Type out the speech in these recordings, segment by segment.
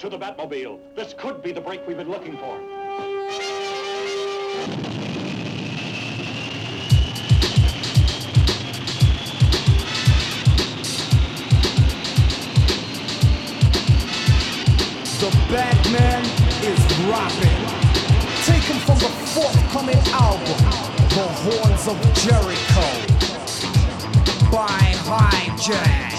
To the Batmobile. This could be the break we've been looking for. The Batman is dropping. Taken from the forthcoming album, The Horns of Jericho by Hijack.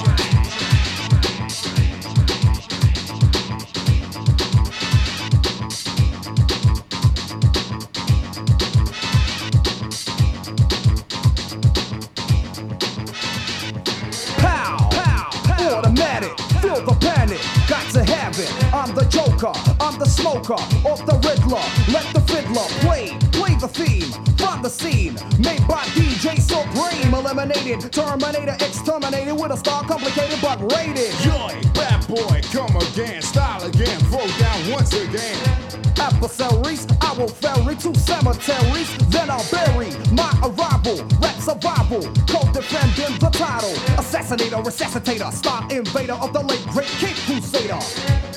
Panic, got to have it. I'm the Joker, I'm the smoker, off the Riddler. Let the fiddler play, play the theme from the scene. Made by DJ Supreme, eliminated, Terminator, exterminated with a star complicated but rated. Yoy, bad boy, come again, style again, throw down once again. adversaries. I will ferry to cemeteries, then I'll bury my arrival. Survival, co-defending the title. Assassinator, resuscitator, star invader of the late great King Crusader.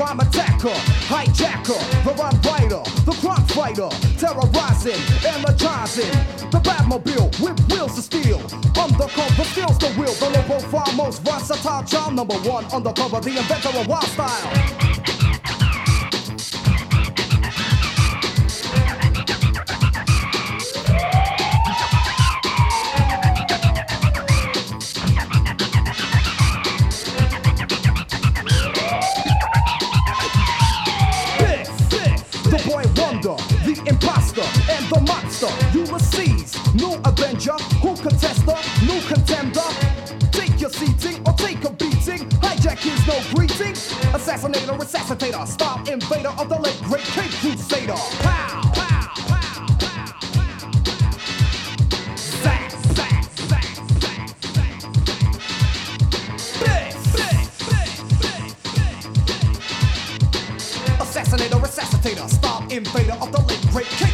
Rhyme attacker, hijacker, the rhyme writer, the crime fighter, terrorizing, energizing, the Batmobile with wheels of steel. Undercover steals the wheel, the low profile, most versatile child, number one undercover, the inventor of wild style. The monster. Ulysses, new avenger, who contester, new contender. Take your seating or take a beating. Hijack is no greeting. Assassinator, resuscitator, star invader of the late great Cape Crusader. Pow, pow, pow, pow, pow. Zap, zap, zap, zap, zap. Big, big, big. Assassinator, resuscitator, star invader of the late great Cape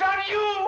On you!